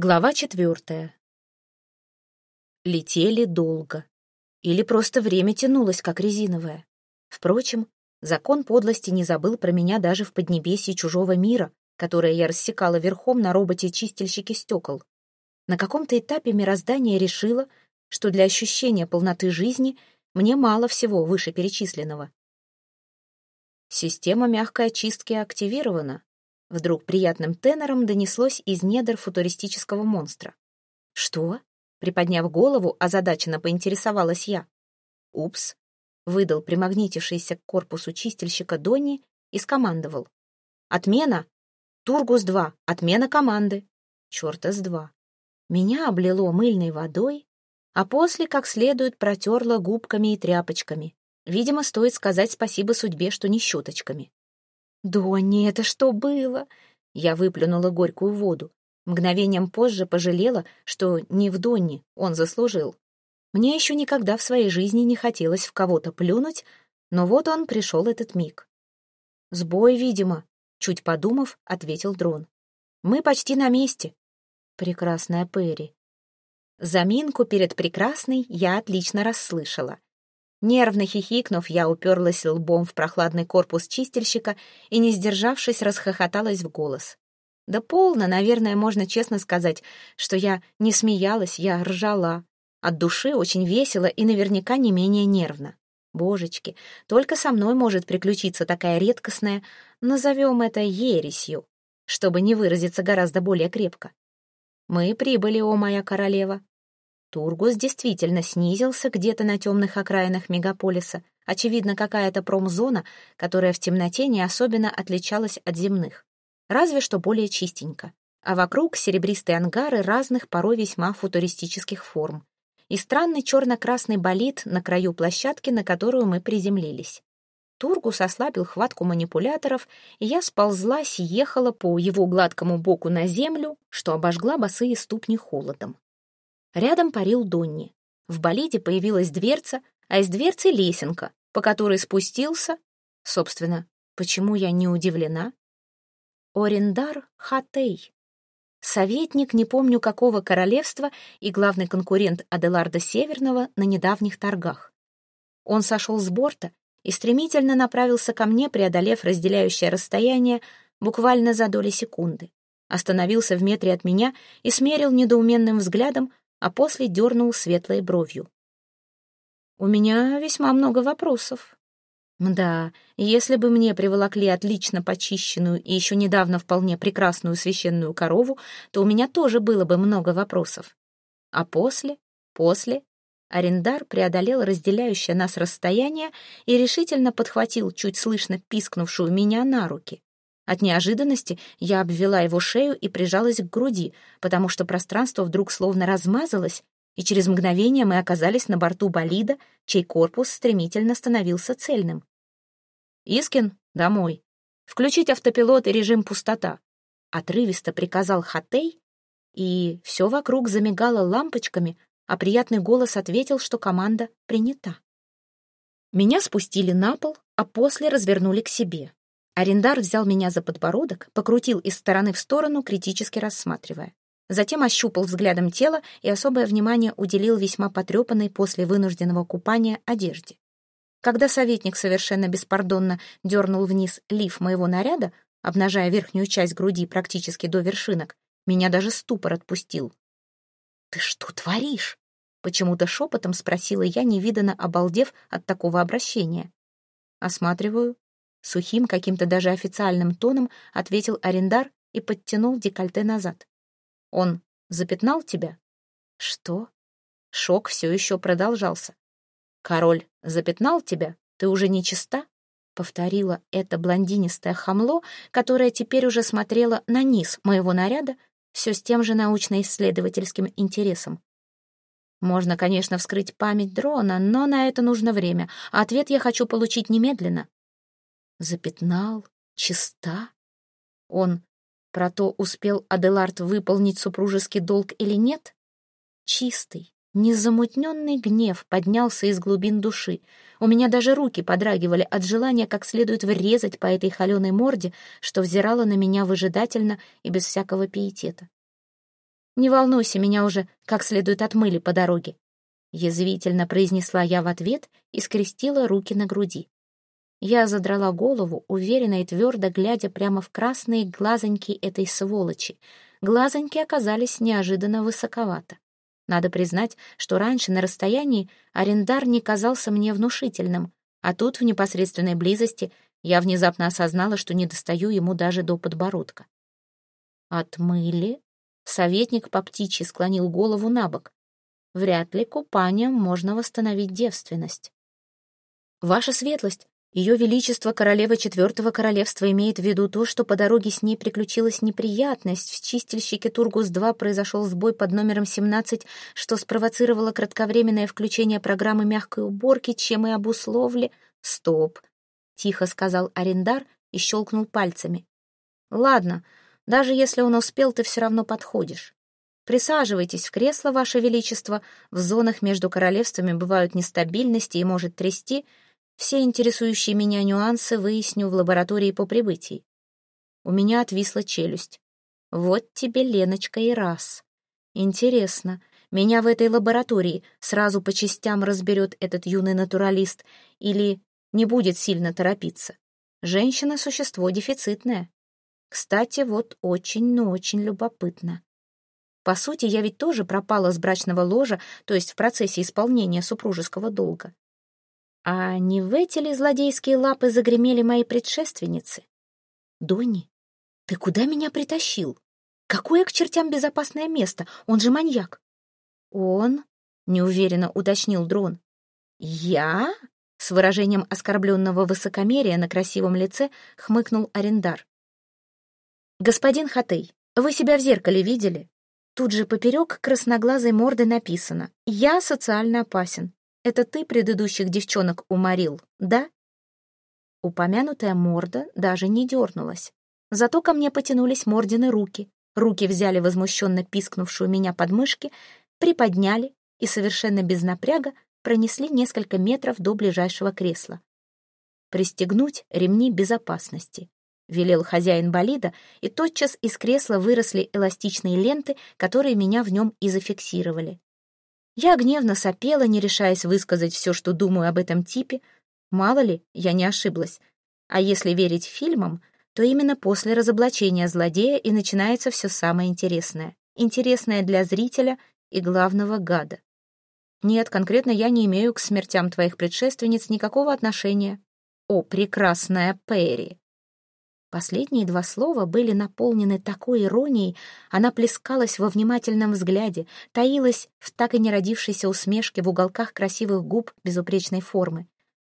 Глава четвертая. Летели долго. Или просто время тянулось, как резиновое. Впрочем, закон подлости не забыл про меня даже в поднебесье чужого мира, которое я рассекала верхом на роботе-чистильщике стекол. На каком-то этапе мироздание решило, что для ощущения полноты жизни мне мало всего вышеперечисленного. Система мягкой очистки активирована, Вдруг приятным тенором донеслось из недр футуристического монстра. «Что?» — приподняв голову, озадаченно поинтересовалась я. «Упс», — выдал примагнитившийся к корпусу чистильщика Донни и скомандовал. «Отмена! Тургус-2! Отмена команды!» «Чёрта с два!» Меня облило мыльной водой, а после как следует протерло губками и тряпочками. Видимо, стоит сказать спасибо судьбе, что не щеточками. «Донни, это что было?» Я выплюнула горькую воду. Мгновением позже пожалела, что не в Донни он заслужил. Мне еще никогда в своей жизни не хотелось в кого-то плюнуть, но вот он пришел этот миг. «Сбой, видимо», — чуть подумав, ответил дрон. «Мы почти на месте». Прекрасная Перри. Заминку перед прекрасной я отлично расслышала. Нервно хихикнув, я уперлась лбом в прохладный корпус чистильщика и, не сдержавшись, расхохоталась в голос. Да полно, наверное, можно честно сказать, что я не смеялась, я ржала. От души очень весело и наверняка не менее нервно. Божечки, только со мной может приключиться такая редкостная, назовем это ересью, чтобы не выразиться гораздо более крепко. Мы прибыли, о моя королева. Тургус действительно снизился где-то на темных окраинах мегаполиса. Очевидно, какая-то промзона, которая в темноте не особенно отличалась от земных. Разве что более чистенько. А вокруг серебристые ангары разных порой весьма футуристических форм. И странный черно-красный болид на краю площадки, на которую мы приземлились. Тургус ослабил хватку манипуляторов, и я сползла, съехала по его гладкому боку на землю, что обожгла босые ступни холодом. Рядом парил Донни. В болиде появилась дверца, а из дверцы лесенка, по которой спустился... Собственно, почему я не удивлена? Орендар Хатей. Советник не помню какого королевства и главный конкурент Аделарда Северного на недавних торгах. Он сошел с борта и стремительно направился ко мне, преодолев разделяющее расстояние буквально за доли секунды. Остановился в метре от меня и смерил недоуменным взглядом, а после дернул светлой бровью. «У меня весьма много вопросов». Да, если бы мне приволокли отлично почищенную и еще недавно вполне прекрасную священную корову, то у меня тоже было бы много вопросов. А после, после, арендар преодолел разделяющее нас расстояние и решительно подхватил чуть слышно пискнувшую меня на руки. От неожиданности я обвела его шею и прижалась к груди, потому что пространство вдруг словно размазалось, и через мгновение мы оказались на борту болида, чей корпус стремительно становился цельным. «Искин, домой. Включить автопилот и режим пустота», — отрывисто приказал Хатей, и все вокруг замигало лампочками, а приятный голос ответил, что команда принята. Меня спустили на пол, а после развернули к себе. Арендар взял меня за подбородок, покрутил из стороны в сторону, критически рассматривая. Затем ощупал взглядом тело и особое внимание уделил весьма потрепанной после вынужденного купания одежде. Когда советник совершенно беспардонно дернул вниз лиф моего наряда, обнажая верхнюю часть груди практически до вершинок, меня даже ступор отпустил. «Ты что творишь?» — почему-то шепотом спросила я, невиданно обалдев от такого обращения. Осматриваю, Сухим, каким-то даже официальным тоном ответил арендар и подтянул декольте назад. «Он запятнал тебя?» «Что?» Шок все еще продолжался. «Король запятнал тебя? Ты уже не чиста?» Повторила это блондинистое хамло, которое теперь уже смотрело на низ моего наряда, все с тем же научно-исследовательским интересом. Можно, конечно, вскрыть память дрона, но на это нужно время, ответ я хочу получить немедленно запятнал, чиста. Он про то, успел Аделард выполнить супружеский долг или нет? Чистый, незамутненный гнев поднялся из глубин души. У меня даже руки подрагивали от желания как следует врезать по этой холеной морде, что взирала на меня выжидательно и без всякого пиетета. Не волнуйся, меня уже как следует отмыли по дороге. Язвительно произнесла я в ответ и скрестила руки на груди. Я задрала голову, уверенно и твердо глядя прямо в красные глазоньки этой сволочи. Глазоньки оказались неожиданно высоковато. Надо признать, что раньше на расстоянии арендар не казался мне внушительным, а тут в непосредственной близости я внезапно осознала, что не достаю ему даже до подбородка. «Отмыли?» Советник по птичьи склонил голову на бок. «Вряд ли купанием можно восстановить девственность». «Ваша светлость, ее Величество Королева Четвертого Королевства имеет в виду то, что по дороге с ней приключилась неприятность. В чистильщике Тургус-2 произошел сбой под номером 17, что спровоцировало кратковременное включение программы мягкой уборки, чем и обусловли... «Стоп!» — тихо сказал арендар и щелкнул пальцами. «Ладно, даже если он успел, ты все равно подходишь. Присаживайтесь в кресло, Ваше Величество. В зонах между королевствами бывают нестабильности и может трясти...» Все интересующие меня нюансы выясню в лаборатории по прибытии. У меня отвисла челюсть. Вот тебе, Леночка, и раз. Интересно, меня в этой лаборатории сразу по частям разберет этот юный натуралист или не будет сильно торопиться? Женщина — существо дефицитное. Кстати, вот очень, но очень любопытно. По сути, я ведь тоже пропала с брачного ложа, то есть в процессе исполнения супружеского долга. А не в эти ли злодейские лапы загремели мои предшественницы? Донни, ты куда меня притащил? Какое к чертям безопасное место? Он же маньяк. Он? Неуверенно уточнил дрон. Я? С выражением оскорбленного высокомерия на красивом лице хмыкнул арендар. «Господин Хатей, вы себя в зеркале видели?» Тут же поперек красноглазой морды написано «Я социально опасен. Это ты предыдущих девчонок уморил, да?» Упомянутая морда даже не дернулась. Зато ко мне потянулись мордины руки. Руки взяли возмущенно пискнувшую меня подмышки, приподняли и совершенно без напряга пронесли несколько метров до ближайшего кресла. «Пристегнуть ремни безопасности», — велел хозяин болида, и тотчас из кресла выросли эластичные ленты, которые меня в нем и зафиксировали. Я гневно сопела, не решаясь высказать все, что думаю об этом типе. Мало ли, я не ошиблась. А если верить фильмам, то именно после разоблачения злодея и начинается все самое интересное. Интересное для зрителя и главного гада. Нет, конкретно я не имею к смертям твоих предшественниц никакого отношения. О, прекрасная Перри! Последние два слова были наполнены такой иронией, она плескалась во внимательном взгляде, таилась в так и не родившейся усмешке в уголках красивых губ безупречной формы.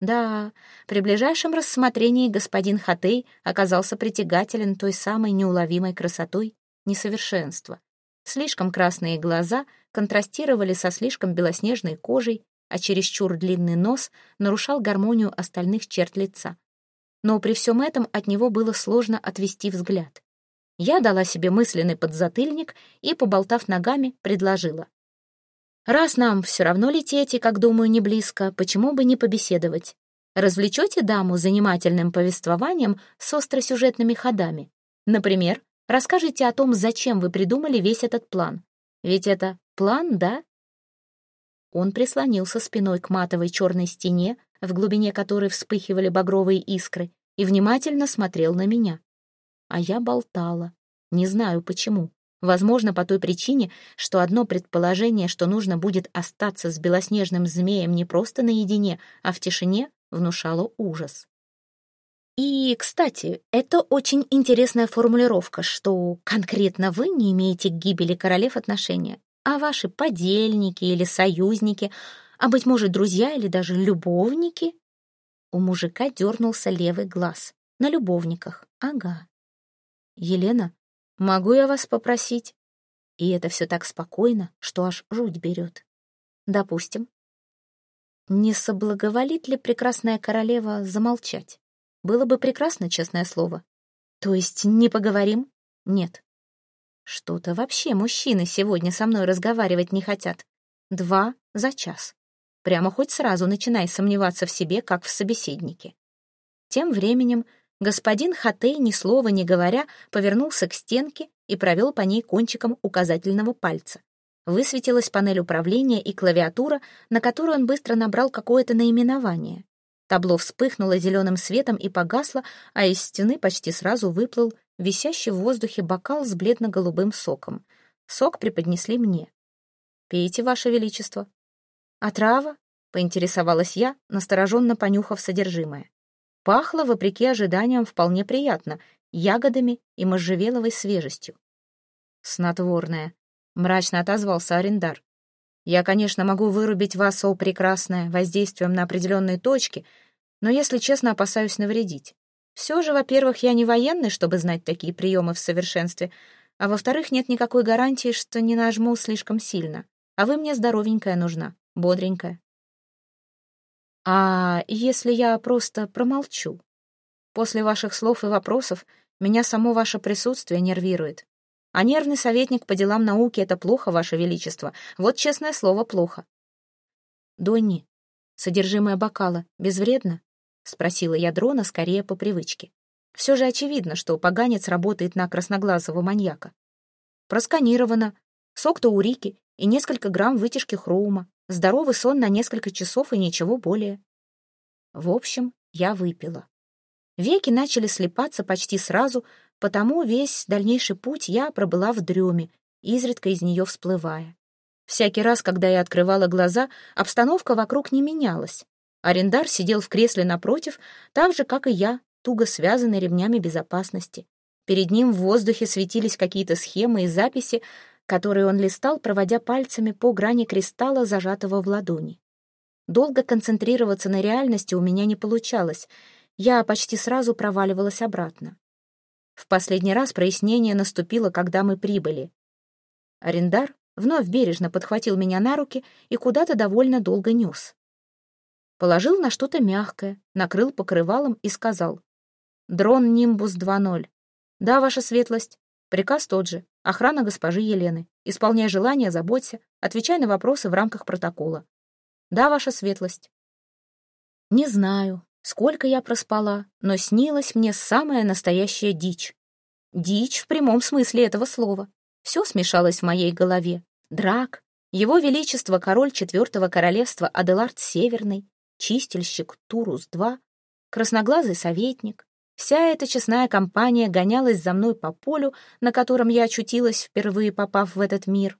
Да, при ближайшем рассмотрении господин Хатей оказался притягателен той самой неуловимой красотой несовершенства. Слишком красные глаза контрастировали со слишком белоснежной кожей, а чересчур длинный нос нарушал гармонию остальных черт лица но при всем этом от него было сложно отвести взгляд. Я дала себе мысленный подзатыльник и, поболтав ногами, предложила. «Раз нам все равно лететь и, как думаю, не близко, почему бы не побеседовать? Развлечете даму занимательным повествованием с остросюжетными ходами? Например, расскажите о том, зачем вы придумали весь этот план. Ведь это план, да?» Он прислонился спиной к матовой черной стене, в глубине которой вспыхивали багровые искры, и внимательно смотрел на меня. А я болтала. Не знаю почему. Возможно, по той причине, что одно предположение, что нужно будет остаться с белоснежным змеем не просто наедине, а в тишине, внушало ужас. И, кстати, это очень интересная формулировка, что конкретно вы не имеете к гибели королев отношения, а ваши подельники или союзники, а, быть может, друзья или даже любовники? У мужика дернулся левый глаз. На любовниках. Ага. «Елена, могу я вас попросить?» И это все так спокойно, что аж жуть берет. Допустим. Не соблаговолит ли прекрасная королева замолчать? Было бы прекрасно, честное слово. То есть не поговорим? Нет. Что-то вообще мужчины сегодня со мной разговаривать не хотят. Два за час. Прямо хоть сразу начинай сомневаться в себе, как в собеседнике. Тем временем господин Хатей, ни слова не говоря, повернулся к стенке и провел по ней кончиком указательного пальца. Высветилась панель управления и клавиатура, на которую он быстро набрал какое-то наименование. Табло вспыхнуло зеленым светом и погасло, а из стены почти сразу выплыл висящий в воздухе бокал с бледно-голубым соком. Сок преподнесли мне. «Пейте, Ваше Величество». «А трава?» — поинтересовалась я, настороженно понюхав содержимое. Пахло, вопреки ожиданиям, вполне приятно, ягодами и можжевеловой свежестью. «Снотворное», — мрачно отозвался арендар. «Я, конечно, могу вырубить вас, о прекрасное, воздействием на определенные точки, но, если честно, опасаюсь навредить. Все же, во-первых, я не военный, чтобы знать такие приемы в совершенстве, а во-вторых, нет никакой гарантии, что не нажму слишком сильно. А вы мне здоровенькая нужна, бодренькая. А если я просто промолчу? После ваших слов и вопросов меня само ваше присутствие нервирует. А нервный советник по делам науки — это плохо, ваше величество. Вот честное слово, плохо. Донни, содержимое бокала безвредно? Спросила я дрона скорее по привычке. Все же очевидно, что поганец работает на красноглазого маньяка. Просканировано. Сок таурики и несколько грамм вытяжки хроума. Здоровый сон на несколько часов и ничего более. В общем, я выпила. Веки начали слепаться почти сразу, потому весь дальнейший путь я пробыла в дреме, изредка из нее всплывая. Всякий раз, когда я открывала глаза, обстановка вокруг не менялась. Арендар сидел в кресле напротив, так же, как и я, туго связанный ремнями безопасности. Перед ним в воздухе светились какие-то схемы и записи, который он листал, проводя пальцами по грани кристалла, зажатого в ладони. Долго концентрироваться на реальности у меня не получалось. Я почти сразу проваливалась обратно. В последний раз прояснение наступило, когда мы прибыли. Арендар вновь бережно подхватил меня на руки и куда-то довольно долго нес. Положил на что-то мягкое, накрыл покрывалом и сказал. «Дрон Нимбус 2.0. Да, ваша светлость. Приказ тот же. Охрана госпожи Елены. Исполняй желания, заботься, отвечай на вопросы в рамках протокола. Да, ваша светлость. Не знаю, сколько я проспала, но снилась мне самая настоящая дичь. Дичь в прямом смысле этого слова. Все смешалось в моей голове. Драк, его Величество король Четвертого Королевства Аделард Северный, чистильщик Турус-2, красноглазый советник, Вся эта честная компания гонялась за мной по полю, на котором я очутилась, впервые попав в этот мир.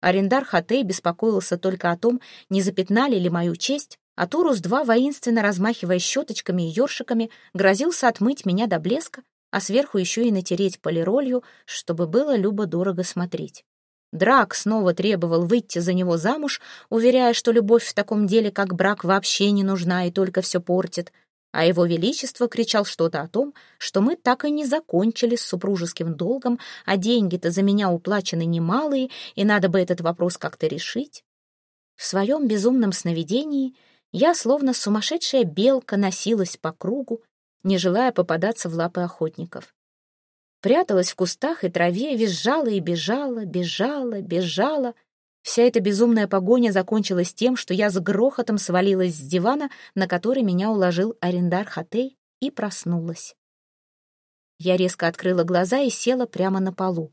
Арендар Хатей беспокоился только о том, не запятнали ли мою честь, а Турус-2, воинственно размахивая щеточками и ёршиками, грозился отмыть меня до блеска, а сверху еще и натереть полиролью, чтобы было любо-дорого смотреть. Драк снова требовал выйти за него замуж, уверяя, что любовь в таком деле, как брак, вообще не нужна и только все портит — а его величество кричал что-то о том, что мы так и не закончили с супружеским долгом, а деньги-то за меня уплачены немалые, и надо бы этот вопрос как-то решить. В своем безумном сновидении я, словно сумасшедшая белка, носилась по кругу, не желая попадаться в лапы охотников. Пряталась в кустах и траве, визжала и бежала, бежала, бежала — Вся эта безумная погоня закончилась тем, что я с грохотом свалилась с дивана, на который меня уложил арендар Хатей, и проснулась. Я резко открыла глаза и села прямо на полу.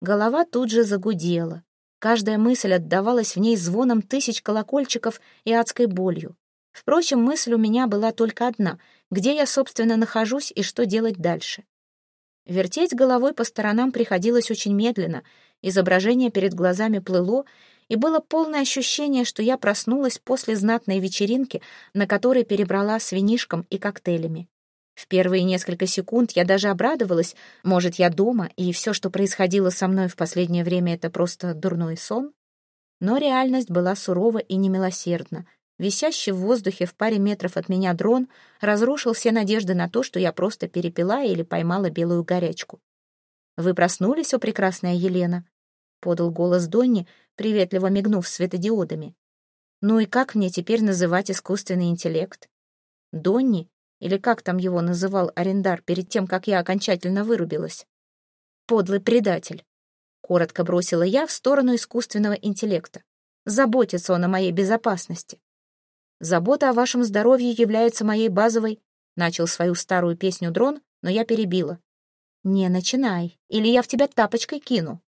Голова тут же загудела. Каждая мысль отдавалась в ней звоном тысяч колокольчиков и адской болью. Впрочем, мысль у меня была только одна — где я, собственно, нахожусь и что делать дальше. Вертеть головой по сторонам приходилось очень медленно, изображение перед глазами плыло, и было полное ощущение, что я проснулась после знатной вечеринки, на которой перебрала с винишком и коктейлями. В первые несколько секунд я даже обрадовалась, может, я дома, и все, что происходило со мной в последнее время, это просто дурной сон. Но реальность была сурова и немилосердна — Висящий в воздухе в паре метров от меня дрон разрушил все надежды на то, что я просто перепила или поймала белую горячку. «Вы проснулись, о прекрасная Елена?» — подал голос Донни, приветливо мигнув светодиодами. «Ну и как мне теперь называть искусственный интеллект? Донни, или как там его называл арендар перед тем, как я окончательно вырубилась? Подлый предатель!» — коротко бросила я в сторону искусственного интеллекта. «Заботится он о моей безопасности. Забота о вашем здоровье является моей базовой...» Начал свою старую песню дрон, но я перебила. «Не начинай, или я в тебя тапочкой кину».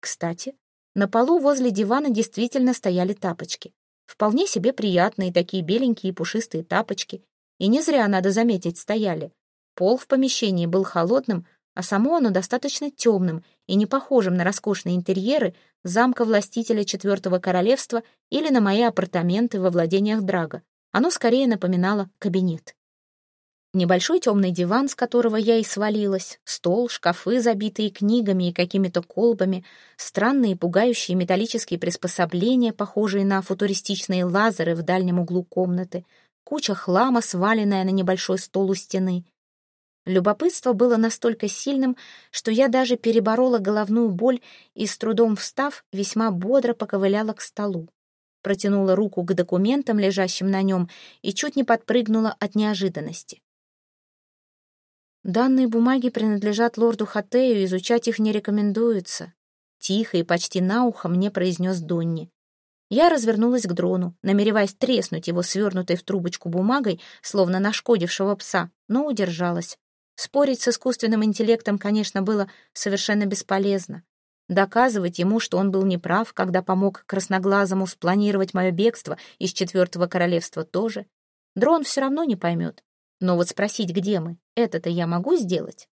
Кстати, на полу возле дивана действительно стояли тапочки. Вполне себе приятные такие беленькие пушистые тапочки. И не зря, надо заметить, стояли. Пол в помещении был холодным, а само оно достаточно темным и не похожим на роскошные интерьеры замка властителя Четвертого Королевства или на мои апартаменты во владениях Драга. Оно скорее напоминало кабинет. Небольшой темный диван, с которого я и свалилась, стол, шкафы, забитые книгами и какими-то колбами, странные пугающие металлические приспособления, похожие на футуристичные лазеры в дальнем углу комнаты, куча хлама, сваленная на небольшой стол у стены. Любопытство было настолько сильным, что я даже переборола головную боль и, с трудом встав, весьма бодро поковыляла к столу. Протянула руку к документам, лежащим на нем, и чуть не подпрыгнула от неожиданности. Данные бумаги принадлежат лорду Хатею, изучать их не рекомендуется. Тихо и почти на ухо мне произнес Донни. Я развернулась к дрону, намереваясь треснуть его свернутой в трубочку бумагой, словно нашкодившего пса, но удержалась. Спорить с искусственным интеллектом, конечно, было совершенно бесполезно. Доказывать ему, что он был неправ, когда помог красноглазому спланировать мое бегство из Четвертого Королевства тоже. Дрон все равно не поймет. Но вот спросить, где мы, это-то я могу сделать?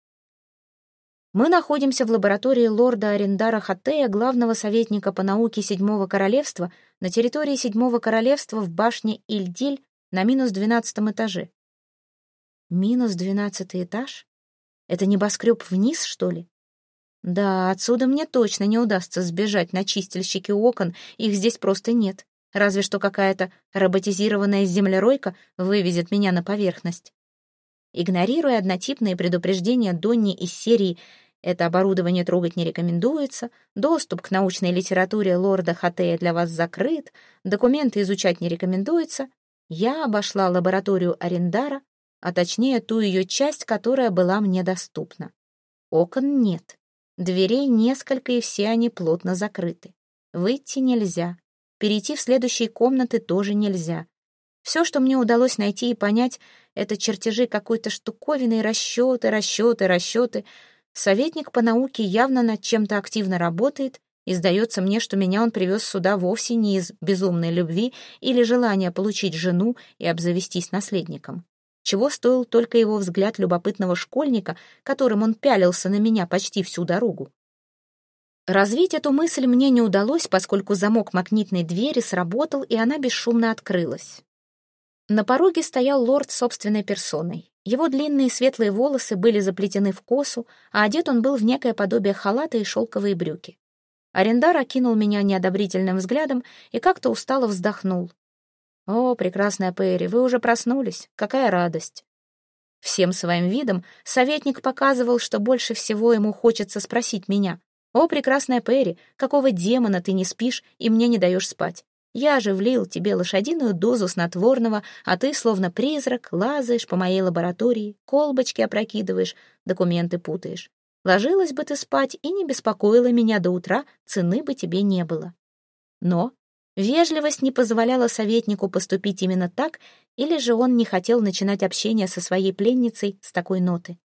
Мы находимся в лаборатории лорда Арендара Хаттея, главного советника по науке Седьмого Королевства, на территории Седьмого Королевства в башне Ильдиль на минус двенадцатом этаже. Минус двенадцатый этаж? Это небоскреб вниз, что ли? Да, отсюда мне точно не удастся сбежать на чистильщики окон, их здесь просто нет. Разве что какая-то роботизированная землеройка вывезет меня на поверхность. Игнорируя однотипные предупреждения Донни из серии «Это оборудование трогать не рекомендуется», «Доступ к научной литературе лорда Хатея для вас закрыт», «Документы изучать не рекомендуется», я обошла лабораторию Арендара, а точнее ту ее часть, которая была мне доступна. Окон нет, дверей несколько, и все они плотно закрыты. Выйти нельзя, Перейти в следующие комнаты тоже нельзя. Все, что мне удалось найти и понять, это чертежи какой-то штуковины, расчеты, расчеты, расчеты. Советник по науке явно над чем-то активно работает, и сдается мне, что меня он привез сюда вовсе не из безумной любви или желания получить жену и обзавестись наследником. Чего стоил только его взгляд любопытного школьника, которым он пялился на меня почти всю дорогу. Развить эту мысль мне не удалось, поскольку замок магнитной двери сработал, и она бесшумно открылась. На пороге стоял лорд собственной персоной. Его длинные светлые волосы были заплетены в косу, а одет он был в некое подобие халата и шелковые брюки. Арендар окинул меня неодобрительным взглядом и как-то устало вздохнул. «О, прекрасная Перри, вы уже проснулись. Какая радость!» Всем своим видом советник показывал, что больше всего ему хочется спросить меня, «О, прекрасная Перри, какого демона ты не спишь и мне не даешь спать? Я же влил тебе лошадиную дозу снотворного, а ты, словно призрак, лазаешь по моей лаборатории, колбочки опрокидываешь, документы путаешь. Ложилась бы ты спать и не беспокоила меня до утра, цены бы тебе не было». Но вежливость не позволяла советнику поступить именно так, или же он не хотел начинать общение со своей пленницей с такой ноты.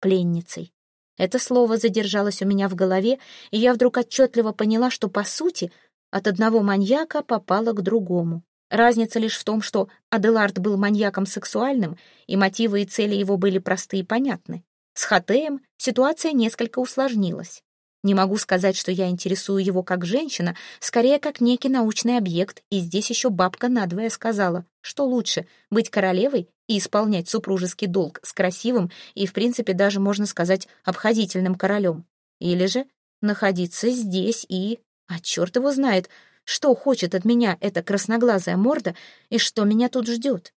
Пленницей. Это слово задержалось у меня в голове, и я вдруг отчетливо поняла, что, по сути, от одного маньяка попала к другому. Разница лишь в том, что Аделард был маньяком сексуальным, и мотивы и цели его были просты и понятны. С Хатеем ситуация несколько усложнилась. Не могу сказать, что я интересую его как женщина, скорее как некий научный объект, и здесь еще бабка надвое сказала, что лучше, быть королевой и исполнять супружеский долг с красивым и, в принципе, даже, можно сказать, обходительным королем. Или же находиться здесь и... А черт его знает, что хочет от меня эта красноглазая морда и что меня тут ждет.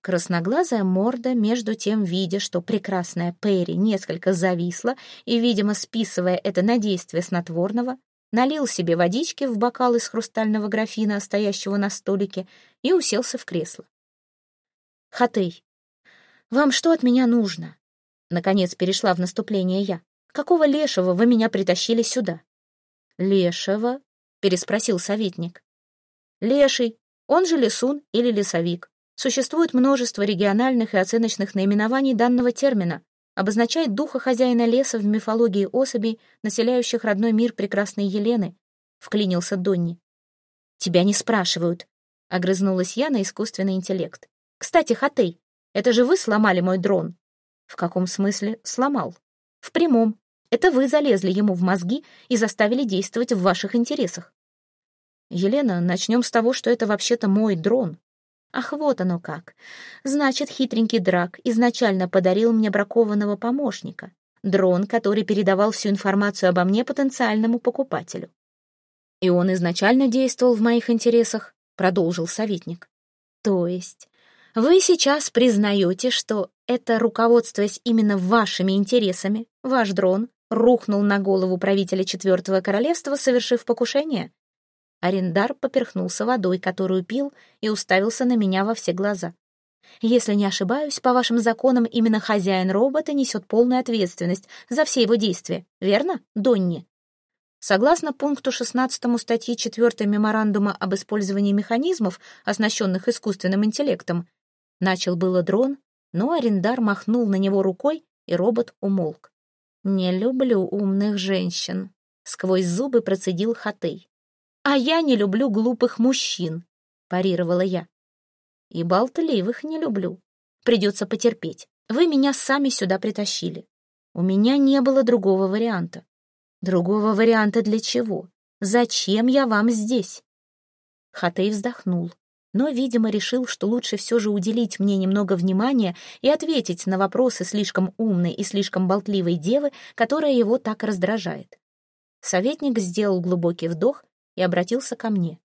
Красноглазая морда, между тем, видя, что прекрасная Перри несколько зависла и, видимо, списывая это на действие снотворного, налил себе водички в бокал из хрустального графина, стоящего на столике, и уселся в кресло. «Хатей, вам что от меня нужно?» Наконец перешла в наступление я. «Какого лешего вы меня притащили сюда?» «Лешего?» — переспросил советник. «Леший, он же лесун или лесовик. Существует множество региональных и оценочных наименований данного термина. обозначает духа хозяина леса в мифологии особей, населяющих родной мир прекрасной Елены, вклинился Донни. Тебя не спрашивают, огрызнулась я на искусственный интеллект. Кстати, Хатей, это же вы сломали мой дрон. В каком смысле сломал? В прямом. Это вы залезли ему в мозги и заставили действовать в ваших интересах. Елена, начнем с того, что это вообще-то мой дрон. Ах, вот оно как. Значит, хитренький Драк изначально подарил мне бракованного помощника. Дрон, который передавал всю информацию обо мне потенциальному покупателю. И он изначально действовал в моих интересах, продолжил советник. То есть вы сейчас признаете, что это, руководствуясь именно вашими интересами, ваш дрон рухнул на голову правителя Четвертого Королевства, совершив покушение? Арендар поперхнулся водой, которую пил, и уставился на меня во все глаза. Если не ошибаюсь, по вашим законам именно хозяин робота несет полную ответственность за все его действия, верно, Донни? Согласно пункту 16 статьи 4 меморандума об использовании механизмов, оснащенных искусственным интеллектом, начал было дрон, но Арендар махнул на него рукой, и робот умолк. «Не люблю умных женщин», — сквозь зубы процедил Хатей. «А я не люблю глупых мужчин», — парировала я. «И болтливых не люблю. Придется потерпеть. Вы меня сами сюда притащили. У меня не было другого варианта. Другого варианта для чего? Зачем я вам здесь?» Хатей вздохнул, но, видимо, решил, что лучше все же уделить мне немного внимания и ответить на вопросы слишком умной и слишком болтливой девы, которая его так раздражает. Советник сделал глубокий вдох и обратился ко мне.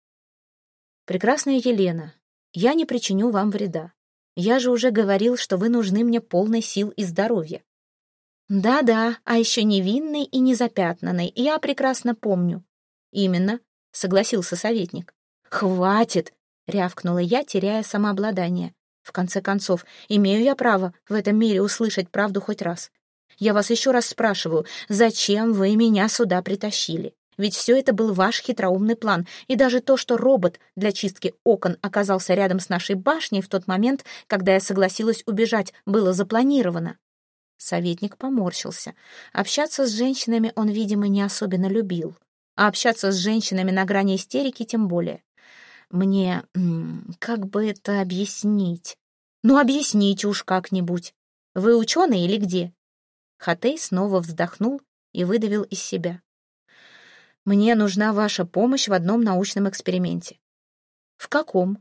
«Прекрасная Елена, я не причиню вам вреда. Я же уже говорил, что вы нужны мне полной сил и здоровья». «Да-да, а еще невинный и незапятнанный, я прекрасно помню». «Именно», — согласился советник. «Хватит!» — рявкнула я, теряя самообладание. «В конце концов, имею я право в этом мире услышать правду хоть раз. Я вас еще раз спрашиваю, зачем вы меня сюда притащили? Ведь все это был ваш хитроумный план, и даже то, что робот для чистки окон оказался рядом с нашей башней в тот момент, когда я согласилась убежать, было запланировано. Советник поморщился. Общаться с женщинами он, видимо, не особенно любил. А общаться с женщинами на грани истерики тем более. Мне... как бы это объяснить? Ну, объясните уж как-нибудь. Вы ученый или где? Хатей снова вздохнул и выдавил из себя. Мне нужна ваша помощь в одном научном эксперименте». «В каком?»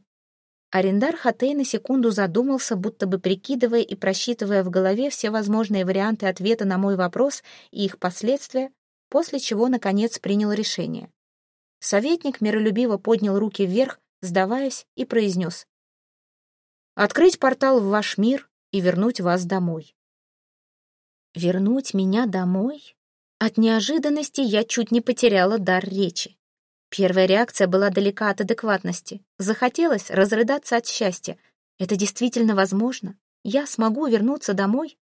Арендар Хатей на секунду задумался, будто бы прикидывая и просчитывая в голове все возможные варианты ответа на мой вопрос и их последствия, после чего, наконец, принял решение. Советник миролюбиво поднял руки вверх, сдаваясь, и произнес. «Открыть портал в ваш мир и вернуть вас домой». «Вернуть меня домой?» От неожиданности я чуть не потеряла дар речи. Первая реакция была далека от адекватности. Захотелось разрыдаться от счастья. Это действительно возможно? Я смогу вернуться домой?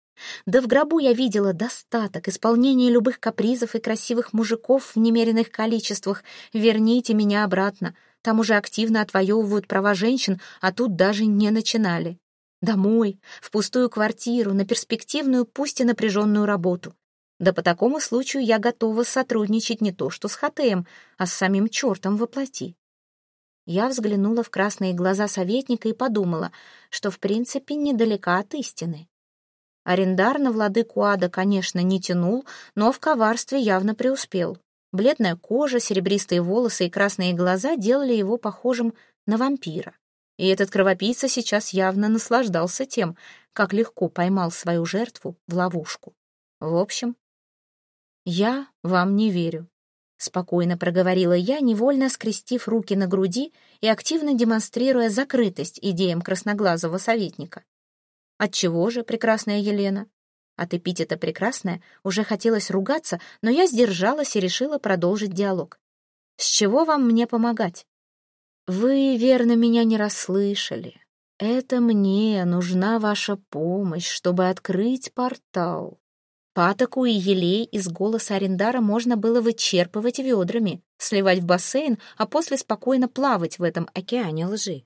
Да в гробу я видела достаток, исполнение любых капризов и красивых мужиков в немеренных количествах. Верните меня обратно. Там уже активно отвоевывают права женщин, а тут даже не начинали. Домой, в пустую квартиру, на перспективную, пусть и напряженную работу. Да по такому случаю я готова сотрудничать не то что с Хатеем, а с самим чертом воплоти. Я взглянула в красные глаза советника и подумала, что в принципе недалека от истины. Арендар на владыку ада, конечно, не тянул, но в коварстве явно преуспел. Бледная кожа, серебристые волосы и красные глаза делали его похожим на вампира. И этот кровопийца сейчас явно наслаждался тем, как легко поймал свою жертву в ловушку. В общем, «Я вам не верю», — спокойно проговорила я, невольно скрестив руки на груди и активно демонстрируя закрытость идеям красноглазого советника. «Отчего же, прекрасная Елена?» От эпитета «прекрасная» уже хотелось ругаться, но я сдержалась и решила продолжить диалог. «С чего вам мне помогать?» «Вы, верно, меня не расслышали. Это мне нужна ваша помощь, чтобы открыть портал. Патоку и елей из голоса Арендара можно было вычерпывать ведрами, сливать в бассейн, а после спокойно плавать в этом океане лжи.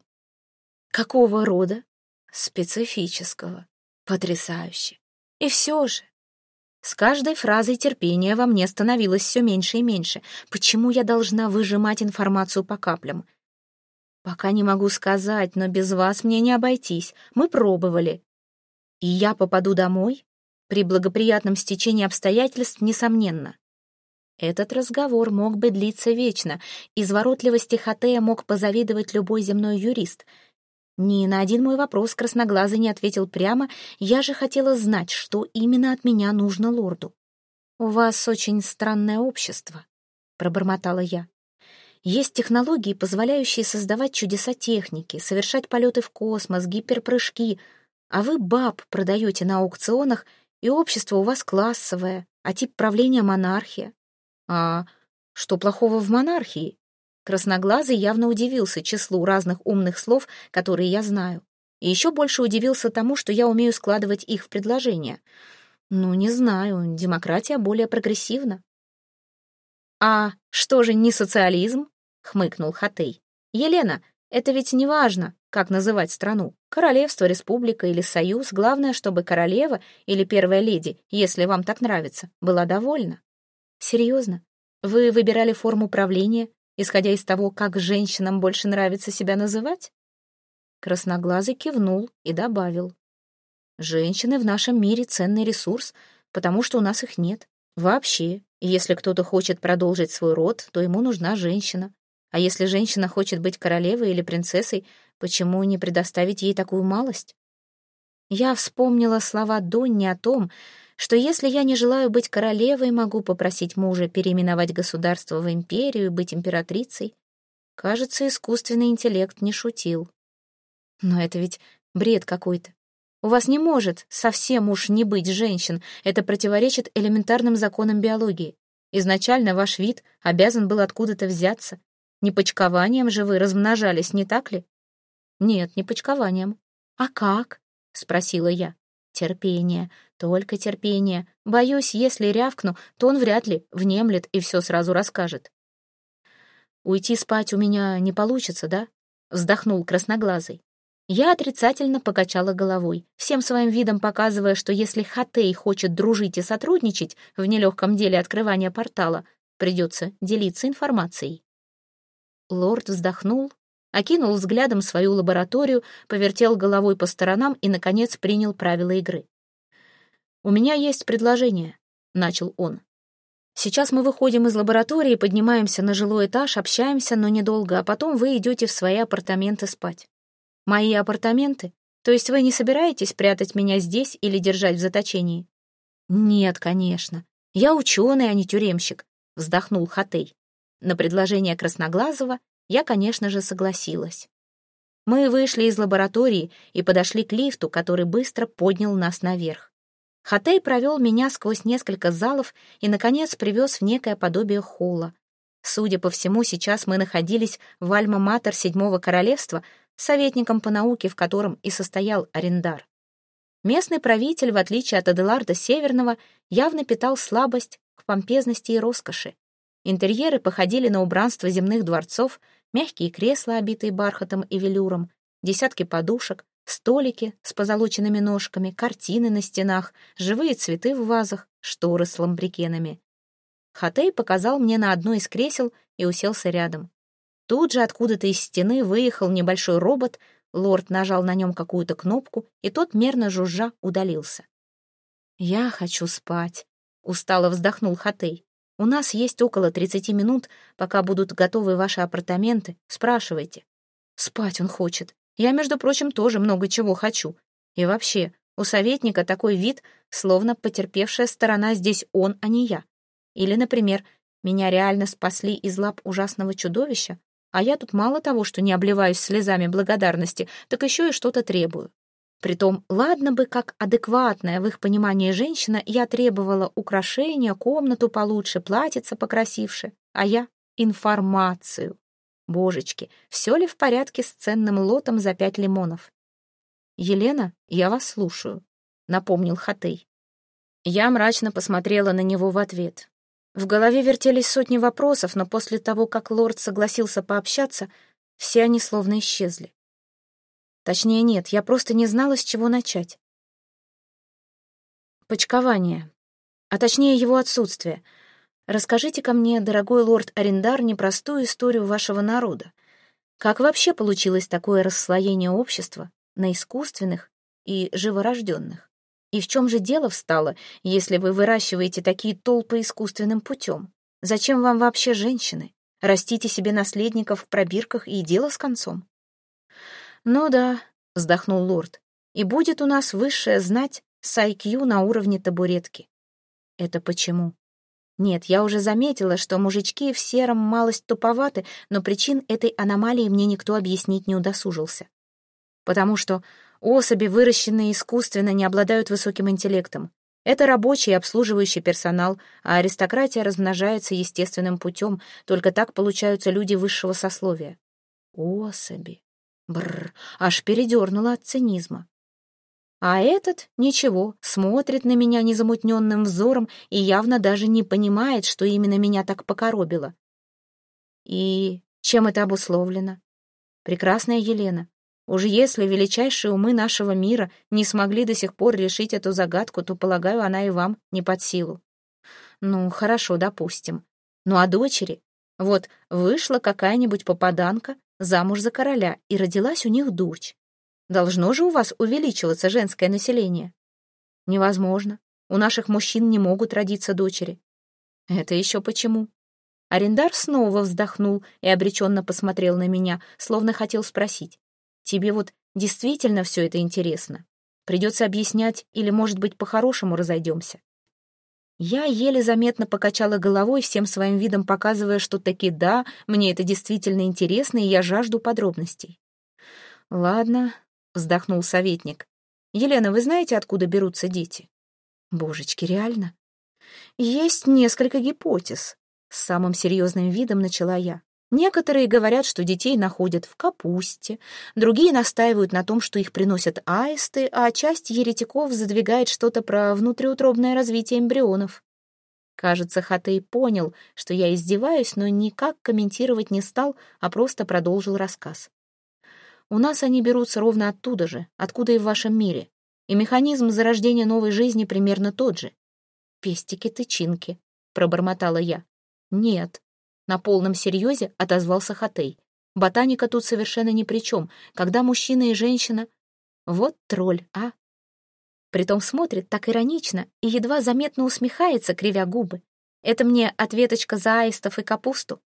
Какого рода? Специфического. Потрясающе. И все же, С каждой фразой терпения во мне становилось все меньше и меньше. Почему я должна выжимать информацию по каплям? Пока не могу сказать, но без вас мне не обойтись. Мы пробовали. И я попаду домой? При благоприятном стечении обстоятельств, несомненно. Этот разговор мог бы длиться вечно. Изворотливости Хатея мог позавидовать любой земной юрист. Ни на один мой вопрос красноглазый не ответил прямо, я же хотела знать, что именно от меня нужно лорду. «У вас очень странное общество», — пробормотала я. Есть технологии, позволяющие создавать чудеса техники, совершать полеты в космос, гиперпрыжки, а вы баб продаете на аукционах, и общество у вас классовое, а тип правления — монархия. А что плохого в монархии? Красноглазый явно удивился числу разных умных слов, которые я знаю. И еще больше удивился тому, что я умею складывать их в предложения. Ну, не знаю, демократия более прогрессивна. «А что же не социализм?» — хмыкнул Хатей. «Елена, это ведь не важно, как называть страну. Королевство, республика или союз. Главное, чтобы королева или первая леди, если вам так нравится, была довольна». «Серьезно? Вы выбирали форму правления, исходя из того, как женщинам больше нравится себя называть?» Красноглазый кивнул и добавил. «Женщины в нашем мире ценный ресурс, потому что у нас их нет. Вообще, если кто-то хочет продолжить свой род, то ему нужна женщина. А если женщина хочет быть королевой или принцессой, почему не предоставить ей такую малость? Я вспомнила слова Донни о том, что если я не желаю быть королевой, могу попросить мужа переименовать государство в империю и быть императрицей. Кажется, искусственный интеллект не шутил. Но это ведь бред какой-то. У вас не может совсем уж не быть женщин. Это противоречит элементарным законам биологии. Изначально ваш вид обязан был откуда-то взяться. Не почкованием же вы размножались, не так ли? Нет, не почкованием. А как? Спросила я. Терпение, только терпение. Боюсь, если рявкну, то он вряд ли внемлет и все сразу расскажет. Уйти спать у меня не получится, да? Вздохнул красноглазый. Я отрицательно покачала головой, всем своим видом показывая, что если Хатей хочет дружить и сотрудничать в нелегком деле открывания портала, придется делиться информацией. Лорд вздохнул, окинул взглядом свою лабораторию, повертел головой по сторонам и, наконец, принял правила игры. «У меня есть предложение», — начал он. «Сейчас мы выходим из лаборатории, поднимаемся на жилой этаж, общаемся, но недолго, а потом вы идете в свои апартаменты спать. Мои апартаменты? То есть вы не собираетесь прятать меня здесь или держать в заточении? Нет, конечно. Я ученый, а не тюремщик, вздохнул Хатей. На предложение Красноглазого я, конечно же, согласилась. Мы вышли из лаборатории и подошли к лифту, который быстро поднял нас наверх. Хатей провел меня сквозь несколько залов и, наконец, привез в некое подобие холла. Судя по всему, сейчас мы находились в Альма-Матер Седьмого Королевства, советником по науке, в котором и состоял арендар. Местный правитель, в отличие от Аделарда Северного, явно питал слабость к помпезности и роскоши. Интерьеры походили на убранство земных дворцов, мягкие кресла, обитые бархатом и велюром, десятки подушек, столики с позолоченными ножками, картины на стенах, живые цветы в вазах, шторы с ламбрикенами. Хатей показал мне на одно из кресел и уселся рядом. Тут же откуда-то из стены выехал небольшой робот, лорд нажал на нем какую-то кнопку, и тот, мерно жужжа, удалился. «Я хочу спать», — устало вздохнул Хатей. «У нас есть около тридцати минут, пока будут готовы ваши апартаменты. Спрашивайте». «Спать он хочет. Я, между прочим, тоже много чего хочу. И вообще, у советника такой вид, словно потерпевшая сторона здесь он, а не я. Или, например, меня реально спасли из лап ужасного чудовища, а я тут мало того, что не обливаюсь слезами благодарности, так еще и что-то требую. Притом, ладно бы, как адекватная в их понимании женщина, я требовала украшения, комнату получше, платьица покрасивше, а я — информацию. Божечки, все ли в порядке с ценным лотом за пять лимонов? «Елена, я вас слушаю», — напомнил Хатей. Я мрачно посмотрела на него в ответ. В голове вертелись сотни вопросов, но после того, как лорд согласился пообщаться, все они словно исчезли. Точнее, нет, я просто не знала, с чего начать. Почкование. а точнее его отсутствие. Расскажите-ка мне, дорогой лорд Арендар, непростую историю вашего народа. Как вообще получилось такое расслоение общества на искусственных и живорожденных? И в чем же дело встало, если вы выращиваете такие толпы искусственным путем? Зачем вам вообще женщины? Растите себе наследников в пробирках и дело с концом. Ну да, вздохнул лорд, и будет у нас высшая знать с IQ на уровне табуретки. Это почему? Нет, я уже заметила, что мужички в сером малость туповаты, но причин этой аномалии мне никто объяснить не удосужился. Потому что особи, выращенные искусственно, не обладают высоким интеллектом. Это рабочий и обслуживающий персонал, а аристократия размножается естественным путем, только так получаются люди высшего сословия. Особи. Бррр, аж передернула от цинизма. А этот, ничего, смотрит на меня незамутненным взором и явно даже не понимает, что именно меня так покоробило. И чем это обусловлено? Прекрасная Елена, уж если величайшие умы нашего мира не смогли до сих пор решить эту загадку, то, полагаю, она и вам не под силу. Ну, хорошо, допустим. Ну, а дочери? Вот вышла какая-нибудь попаданка замуж за короля, и родилась у них дочь. Должно же у вас увеличиваться женское население? Невозможно. У наших мужчин не могут родиться дочери. Это еще почему? Арендар снова вздохнул и обреченно посмотрел на меня, словно хотел спросить. Тебе вот действительно все это интересно? Придется объяснять или, может быть, по-хорошему разойдемся? Я еле заметно покачала головой, всем своим видом показывая, что таки да, мне это действительно интересно, и я жажду подробностей. Ладно, вздохнул советник. «Елена, вы знаете, откуда берутся дети?» «Божечки, реально?» «Есть несколько гипотез», — с самым серьезным видом начала я. Некоторые говорят, что детей находят в капусте, другие настаивают на том, что их приносят аисты, а часть еретиков задвигает что-то про внутриутробное развитие эмбрионов. Кажется, Хатей понял, что я издеваюсь, но никак комментировать не стал, а просто продолжил рассказ. У нас они берутся ровно оттуда же, откуда и в вашем мире. И механизм зарождения новой жизни примерно тот же. «Пестики-тычинки», — пробормотала я. «Нет». На полном серьезе отозвался Хатей. «Ботаника тут совершенно ни при чем. Когда мужчина и женщина...» «Вот тролль, а?» Притом смотрит так иронично и едва заметно усмехается, кривя губы. Это мне ответочка за аистов и капусту.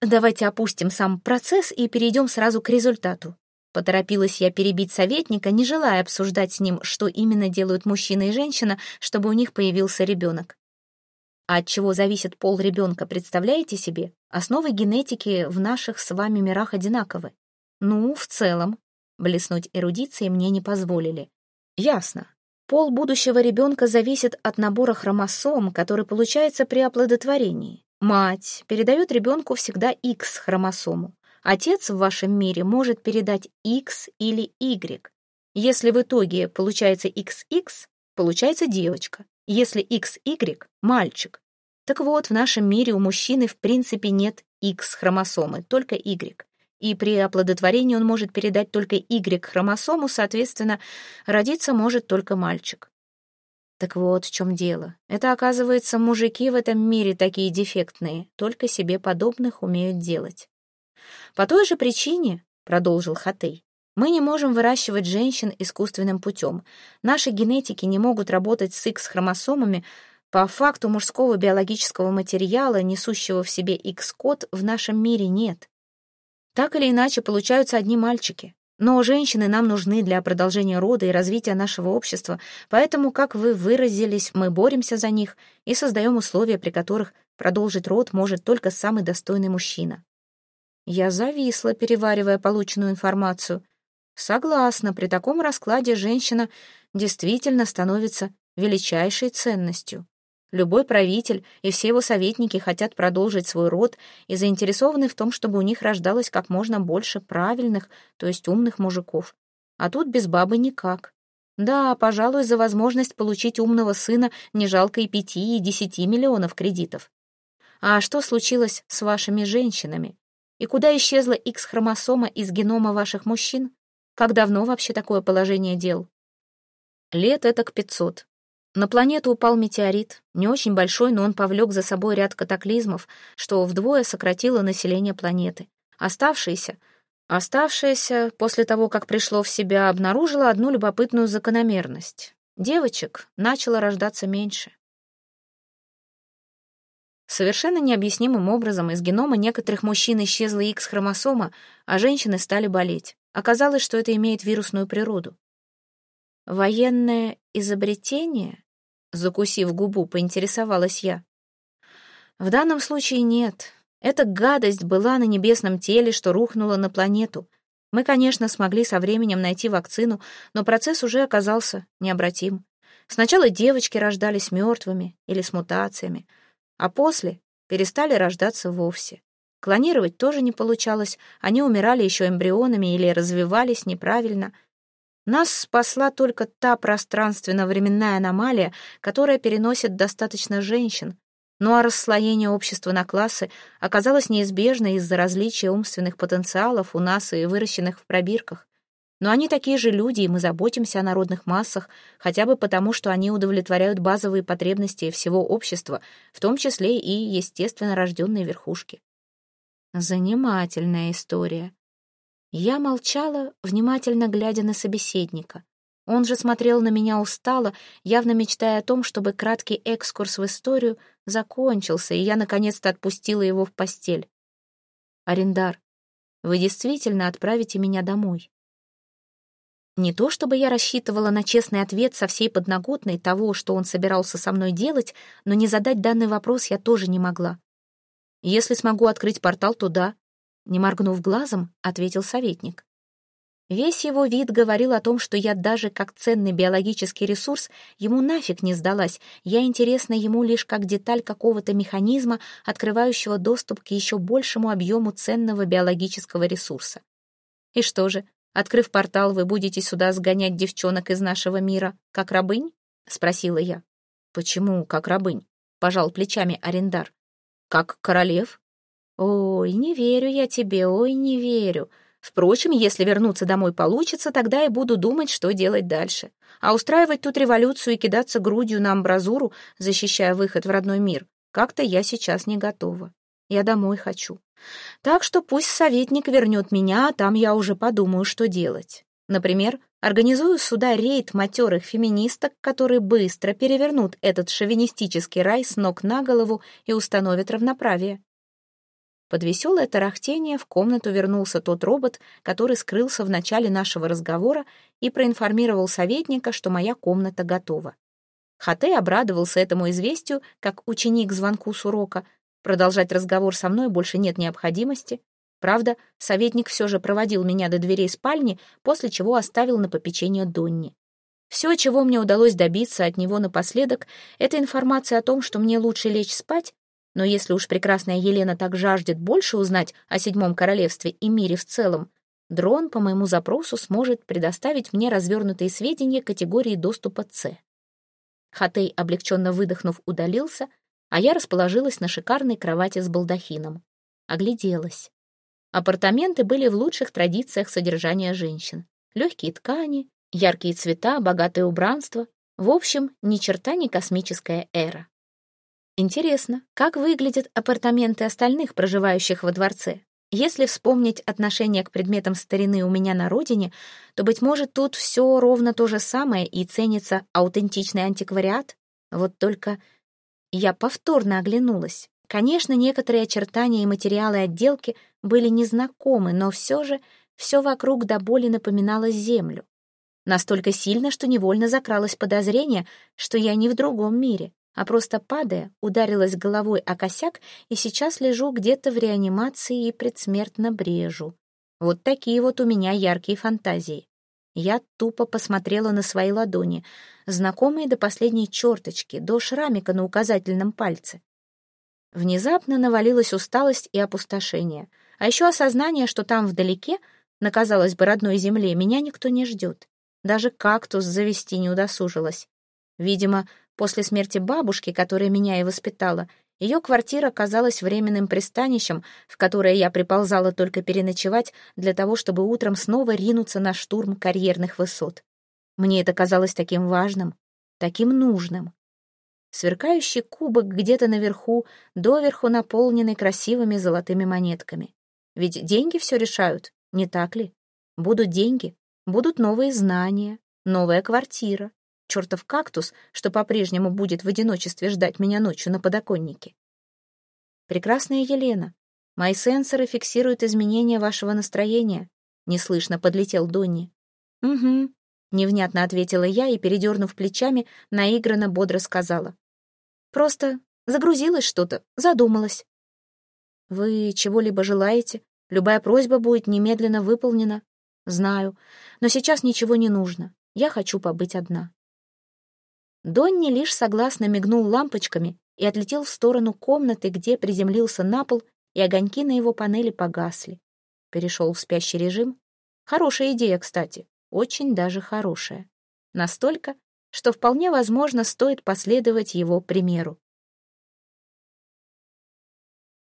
Давайте опустим сам процесс и перейдем сразу к результату. Поторопилась я перебить советника, не желая обсуждать с ним, что именно делают мужчина и женщина, чтобы у них появился ребенок. А от чего зависит пол ребенка, представляете себе? Основы генетики в наших с вами мирах одинаковы. Ну, в целом. Блеснуть эрудицией мне не позволили. Ясно. Пол будущего ребенка зависит от набора хромосом, который получается при оплодотворении. Мать передает ребенку всегда X-хромосому. Отец в вашем мире может передать X или Y. Если в итоге получается XX, получается девочка. Если XY — мальчик. Так вот, в нашем мире у мужчины в принципе нет X-хромосомы, только Y. И при оплодотворении он может передать только Y-хромосому, соответственно, родиться может только мальчик. Так вот в чем дело. Это, оказывается, мужики в этом мире такие дефектные, только себе подобных умеют делать. По той же причине, продолжил Хатей, мы не можем выращивать женщин искусственным путем. Наши генетики не могут работать с X-хромосомами. По факту мужского биологического материала, несущего в себе X-код, в нашем мире нет. Так или иначе, получаются одни мальчики. Но женщины нам нужны для продолжения рода и развития нашего общества, поэтому, как вы выразились, мы боремся за них и создаем условия, при которых продолжить род может только самый достойный мужчина. Я зависла, переваривая полученную информацию. Согласна, при таком раскладе женщина действительно становится величайшей ценностью. Любой правитель и все его советники хотят продолжить свой род и заинтересованы в том, чтобы у них рождалось как можно больше правильных, то есть умных мужиков. А тут без бабы никак. Да, пожалуй, за возможность получить умного сына не жалко и пяти, и десяти миллионов кредитов. А что случилось с вашими женщинами? И куда исчезла X-хромосома из генома ваших мужчин? Как давно вообще такое положение дел? Лет это к пятьсот. На планету упал метеорит, не очень большой, но он повлек за собой ряд катаклизмов, что вдвое сократило население планеты. Оставшиеся, оставшиеся после того, как пришло в себя, обнаружило одну любопытную закономерность. Девочек начало рождаться меньше. Совершенно необъяснимым образом из генома некоторых мужчин исчезла X-хромосома, а женщины стали болеть. Оказалось, что это имеет вирусную природу. «Военное изобретение?» — закусив губу, поинтересовалась я. «В данном случае нет. Эта гадость была на небесном теле, что рухнула на планету. Мы, конечно, смогли со временем найти вакцину, но процесс уже оказался необратим. Сначала девочки рождались мертвыми или с мутациями, а после перестали рождаться вовсе. Клонировать тоже не получалось, они умирали еще эмбрионами или развивались неправильно. Нас спасла только та пространственно-временная аномалия, которая переносит достаточно женщин, ну а расслоение общества на классы оказалось неизбежно из-за различия умственных потенциалов у нас и выращенных в пробирках. Но они такие же люди, и мы заботимся о народных массах, хотя бы потому, что они удовлетворяют базовые потребности всего общества, в том числе и естественно рожденные верхушки. Занимательная история. Я молчала, внимательно глядя на собеседника. Он же смотрел на меня устало, явно мечтая о том, чтобы краткий экскурс в историю закончился, и я наконец-то отпустила его в постель. «Арендар, вы действительно отправите меня домой?» Не то чтобы я рассчитывала на честный ответ со всей подноготной того, что он собирался со мной делать, но не задать данный вопрос я тоже не могла. Если смогу открыть портал, то да. Не моргнув глазом, ответил советник. Весь его вид говорил о том, что я даже как ценный биологический ресурс ему нафиг не сдалась. Я интересна ему лишь как деталь какого-то механизма, открывающего доступ к еще большему объему ценного биологического ресурса. И что же, Открыв портал, вы будете сюда сгонять девчонок из нашего мира, как рабынь?» — спросила я. «Почему как рабынь?» — пожал плечами арендар. «Как королев?» «Ой, не верю я тебе, ой, не верю. Впрочем, если вернуться домой получится, тогда и буду думать, что делать дальше. А устраивать тут революцию и кидаться грудью на амбразуру, защищая выход в родной мир, как-то я сейчас не готова. Я домой хочу. Так что пусть советник вернет меня, а там я уже подумаю, что делать. Например, организую сюда рейд матерых феминисток, которые быстро перевернут этот шовинистический рай с ног на голову и установят равноправие. Под веселое тарахтение в комнату вернулся тот робот, который скрылся в начале нашего разговора и проинформировал советника, что моя комната готова. Хатэ обрадовался этому известию, как ученик звонку с урока — Продолжать разговор со мной больше нет необходимости. Правда, советник все же проводил меня до дверей спальни, после чего оставил на попечение Донни. Все, чего мне удалось добиться от него напоследок, это информация о том, что мне лучше лечь спать, но если уж прекрасная Елена так жаждет больше узнать о Седьмом Королевстве и мире в целом, дрон по моему запросу сможет предоставить мне развернутые сведения категории доступа С. Хатей, облегченно выдохнув, удалился, а я расположилась на шикарной кровати с балдахином. Огляделась. Апартаменты были в лучших традициях содержания женщин. Легкие ткани, яркие цвета, богатое убранство. В общем, ни черта не космическая эра. Интересно, как выглядят апартаменты остальных проживающих во дворце? Если вспомнить отношение к предметам старины у меня на родине, то, быть может, тут все ровно то же самое и ценится аутентичный антиквариат. Вот только я повторно оглянулась. Конечно, некоторые очертания и материалы отделки были незнакомы, но все же все вокруг до боли напоминало землю. Настолько сильно, что невольно закралось подозрение, что я не в другом мире, а просто падая, ударилась головой о косяк и сейчас лежу где-то в реанимации и предсмертно брежу. Вот такие вот у меня яркие фантазии. Я тупо посмотрела на свои ладони, знакомые до последней черточки, до шрамика на указательном пальце. Внезапно навалилась усталость и опустошение, а еще осознание, что там вдалеке, на, казалось бы, родной земле, меня никто не ждет. Даже кактус завести не удосужилась. Видимо, после смерти бабушки, которая меня и воспитала, ее квартира казалась временным пристанищем, в которое я приползала только переночевать для того, чтобы утром снова ринуться на штурм карьерных высот. Мне это казалось таким важным. таким нужным. Сверкающий кубок где-то наверху, доверху наполненный красивыми золотыми монетками. Ведь деньги все решают, не так ли? Будут деньги, будут новые знания, новая квартира, чертов кактус, что по-прежнему будет в одиночестве ждать меня ночью на подоконнике. Прекрасная Елена, мои сенсоры фиксируют изменения вашего настроения. Неслышно подлетел Донни. Угу, невнятно ответила я и, передернув плечами, наигранно бодро сказала. Просто загрузилось что-то, задумалась. Вы чего-либо желаете? Любая просьба будет немедленно выполнена. Знаю, но сейчас ничего не нужно. Я хочу побыть одна. Донни лишь согласно мигнул лампочками и отлетел в сторону комнаты, где приземлился на пол, и огоньки на его панели погасли. Перешел в спящий режим. Хорошая идея, кстати, очень даже хорошая. Настолько, что вполне возможно стоит последовать его примеру.